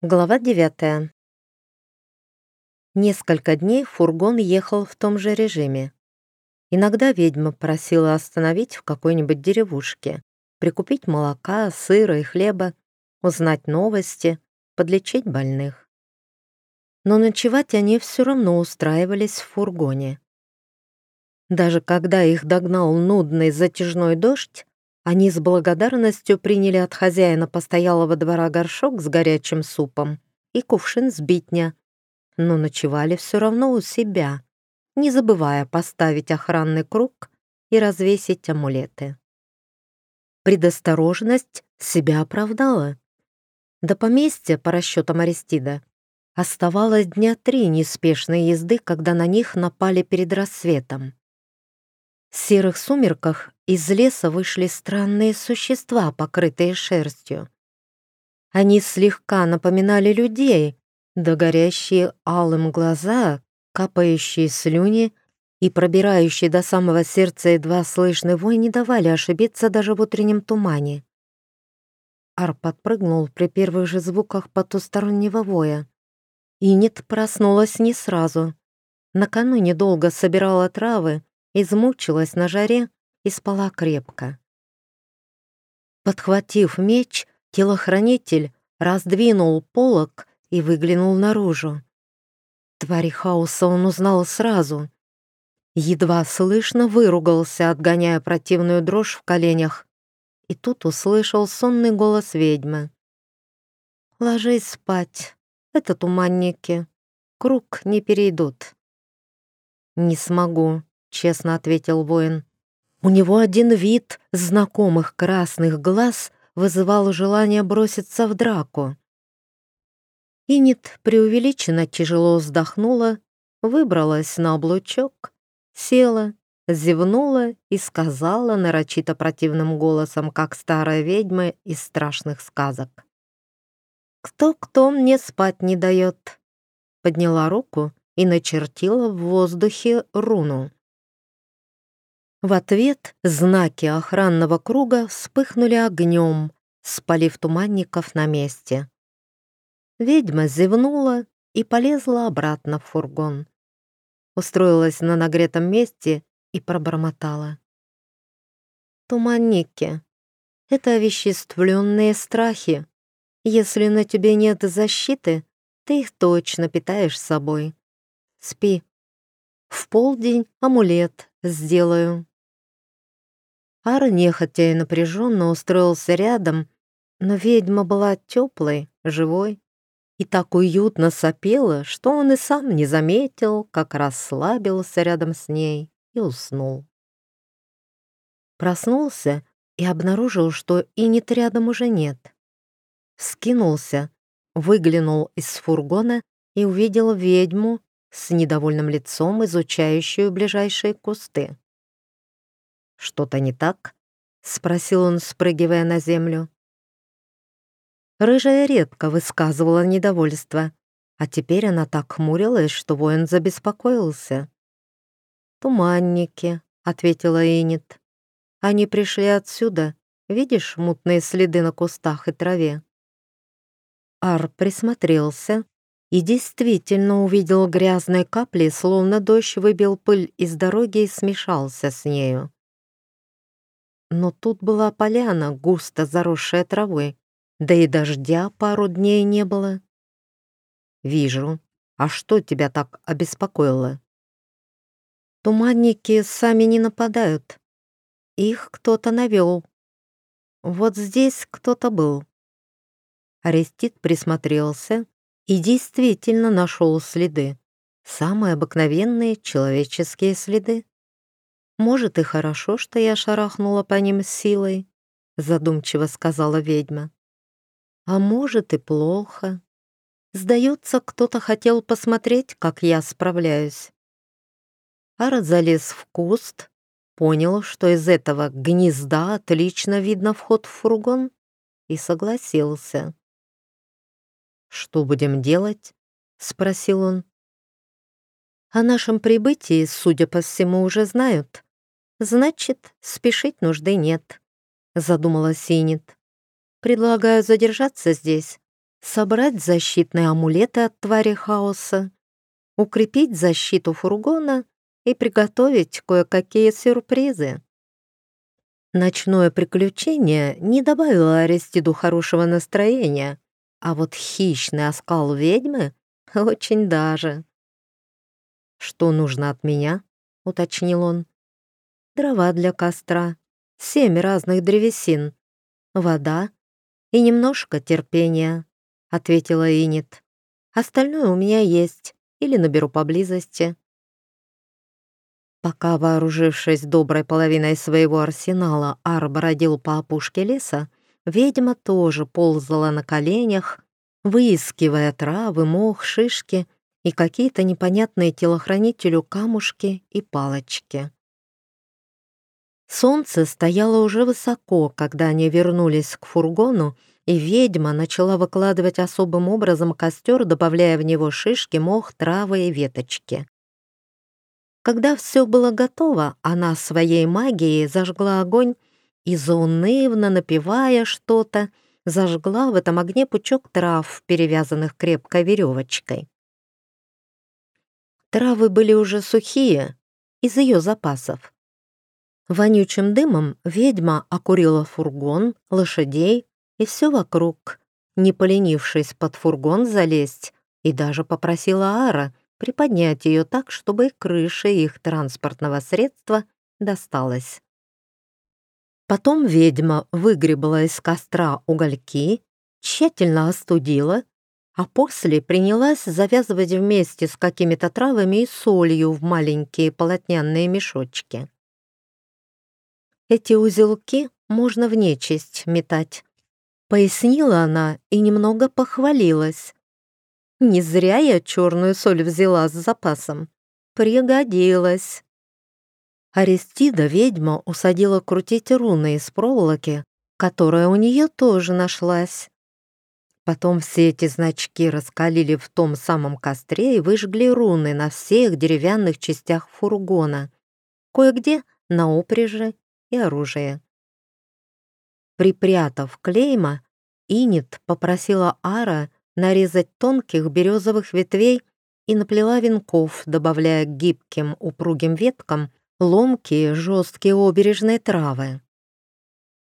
Глава девятая. Несколько дней фургон ехал в том же режиме. Иногда ведьма просила остановить в какой-нибудь деревушке, прикупить молока, сыра и хлеба, узнать новости, подлечить больных. Но ночевать они все равно устраивались в фургоне. Даже когда их догнал нудный затяжной дождь, они с благодарностью приняли от хозяина постоялого двора горшок с горячим супом и кувшин с битня, но ночевали все равно у себя, не забывая поставить охранный круг и развесить амулеты. Предосторожность себя оправдала. До поместья, по расчетам Аристида, оставалось дня три неспешной езды, когда на них напали перед рассветом. В серых сумерках из леса вышли странные существа, покрытые шерстью. Они слегка напоминали людей, да горящие алым глаза, капающие слюни и пробирающие до самого сердца едва слышный вой не давали ошибиться даже в утреннем тумане. Ар подпрыгнул при первых же звуках потустороннего воя. Инет проснулась не сразу. Накануне долго собирала травы, измучилась на жаре и спала крепко. Подхватив меч, телохранитель раздвинул полог и выглянул наружу. Твари хаоса он узнал сразу. Едва слышно выругался, отгоняя противную дрожь в коленях, и тут услышал сонный голос ведьмы. «Ложись спать, это туманники, круг не перейдут». «Не смогу», — честно ответил воин. У него один вид знакомых красных глаз вызывал желание броситься в драку. Инит преувеличенно тяжело вздохнула, выбралась на облучок, села, зевнула и сказала нарочито противным голосом, как старая ведьма из страшных сказок. «Кто-кто мне спать не дает?» Подняла руку и начертила в воздухе руну. В ответ знаки охранного круга вспыхнули огнем, спалив туманников на месте. Ведьма зевнула и полезла обратно в фургон. Устроилась на нагретом месте и пробормотала. «Туманники — это овеществленные страхи. Если на тебе нет защиты, ты их точно питаешь собой. Спи. В полдень амулет сделаю». Ар нехотя и напряженно устроился рядом, но ведьма была теплой, живой и так уютно сопела, что он и сам не заметил, как расслабился рядом с ней и уснул. Проснулся и обнаружил, что Инит рядом уже нет. Скинулся, выглянул из фургона и увидел ведьму с недовольным лицом, изучающую ближайшие кусты. «Что-то не так?» — спросил он, спрыгивая на землю. Рыжая редко высказывала недовольство, а теперь она так хмурилась, что воин забеспокоился. «Туманники», — ответила Энит. «Они пришли отсюда. Видишь мутные следы на кустах и траве?» Ар присмотрелся и действительно увидел грязные капли, словно дождь выбил пыль из дороги и смешался с нею. Но тут была поляна, густо заросшая травой, да и дождя пару дней не было. «Вижу. А что тебя так обеспокоило?» «Туманники сами не нападают. Их кто-то навел. Вот здесь кто-то был». Арестит присмотрелся и действительно нашел следы. Самые обыкновенные человеческие следы. «Может, и хорошо, что я шарахнула по ним силой», задумчиво сказала ведьма. «А может, и плохо. Сдается, кто-то хотел посмотреть, как я справляюсь». Ара залез в куст, понял, что из этого гнезда отлично видно вход в фургон, и согласился. «Что будем делать?» — спросил он. «О нашем прибытии, судя по всему, уже знают», «Значит, спешить нужды нет», — задумала Синит. «Предлагаю задержаться здесь, собрать защитные амулеты от твари хаоса, укрепить защиту фургона и приготовить кое-какие сюрпризы. Ночное приключение не добавило Аристиду хорошего настроения, а вот хищный оскал ведьмы — очень даже. «Что нужно от меня?» — уточнил он. «Дрова для костра, семь разных древесин, вода и немножко терпения», — ответила Инит. «Остальное у меня есть или наберу поблизости». Пока, вооружившись доброй половиной своего арсенала, Ар бродил по опушке леса, ведьма тоже ползала на коленях, выискивая травы, мох, шишки и какие-то непонятные телохранителю камушки и палочки. Солнце стояло уже высоко, когда они вернулись к фургону, и ведьма начала выкладывать особым образом костер, добавляя в него шишки, мох, травы и веточки. Когда все было готово, она своей магией зажгла огонь и, заунывно напевая что-то, зажгла в этом огне пучок трав, перевязанных крепкой веревочкой. Травы были уже сухие, из ее запасов. Вонючим дымом ведьма окурила фургон, лошадей и все вокруг, не поленившись под фургон залезть, и даже попросила Ара приподнять ее так, чтобы крыша их транспортного средства досталась. Потом ведьма выгребла из костра угольки, тщательно остудила, а после принялась завязывать вместе с какими-то травами и солью в маленькие полотняные мешочки. Эти узелки можно в нечисть метать. Пояснила она и немного похвалилась. Не зря я черную соль взяла с запасом. Пригодилась. Аристида ведьма усадила крутить руны из проволоки, которая у нее тоже нашлась. Потом все эти значки раскалили в том самом костре и выжгли руны на всех деревянных частях фургона, кое-где на упряжи и оружие. Припрятав клейма, Инит попросила Ара нарезать тонких березовых ветвей и наплела венков, добавляя к гибким упругим веткам ломкие жесткие обережные травы.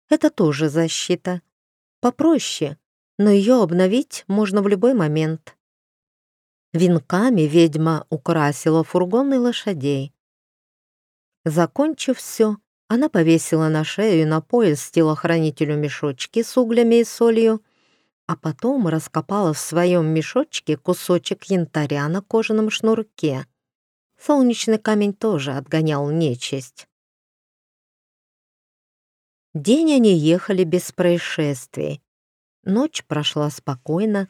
Это тоже защита. Попроще, но ее обновить можно в любой момент. Венками ведьма украсила фургон и лошадей. Закончив все, она повесила на шею и на пояс телохранителю мешочки с углями и солью, а потом раскопала в своем мешочке кусочек янтаря на кожаном шнурке. Солнечный камень тоже отгонял нечисть. День они ехали без происшествий. Ночь прошла спокойно,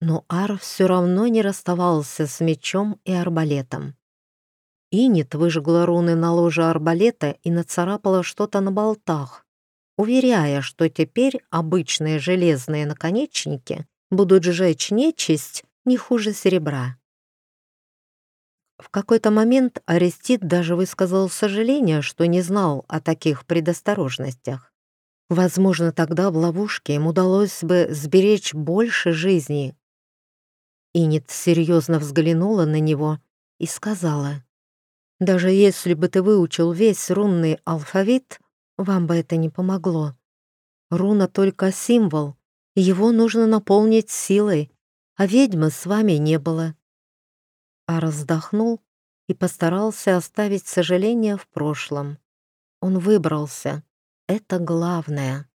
но Ар все равно не расставался с мечом и арбалетом. Инит выжгла руны на ложе арбалета и нацарапала что-то на болтах, уверяя, что теперь обычные железные наконечники будут сжечь нечисть не хуже серебра. В какой-то момент Арестит даже высказал сожаление, что не знал о таких предосторожностях. Возможно, тогда в ловушке им удалось бы сберечь больше жизней. Инет серьезно взглянула на него и сказала, «Даже если бы ты выучил весь рунный алфавит, вам бы это не помогло. Руна только символ, его нужно наполнить силой, а ведьмы с вами не было». А раздохнул и постарался оставить сожаление в прошлом. Он выбрался. Это главное.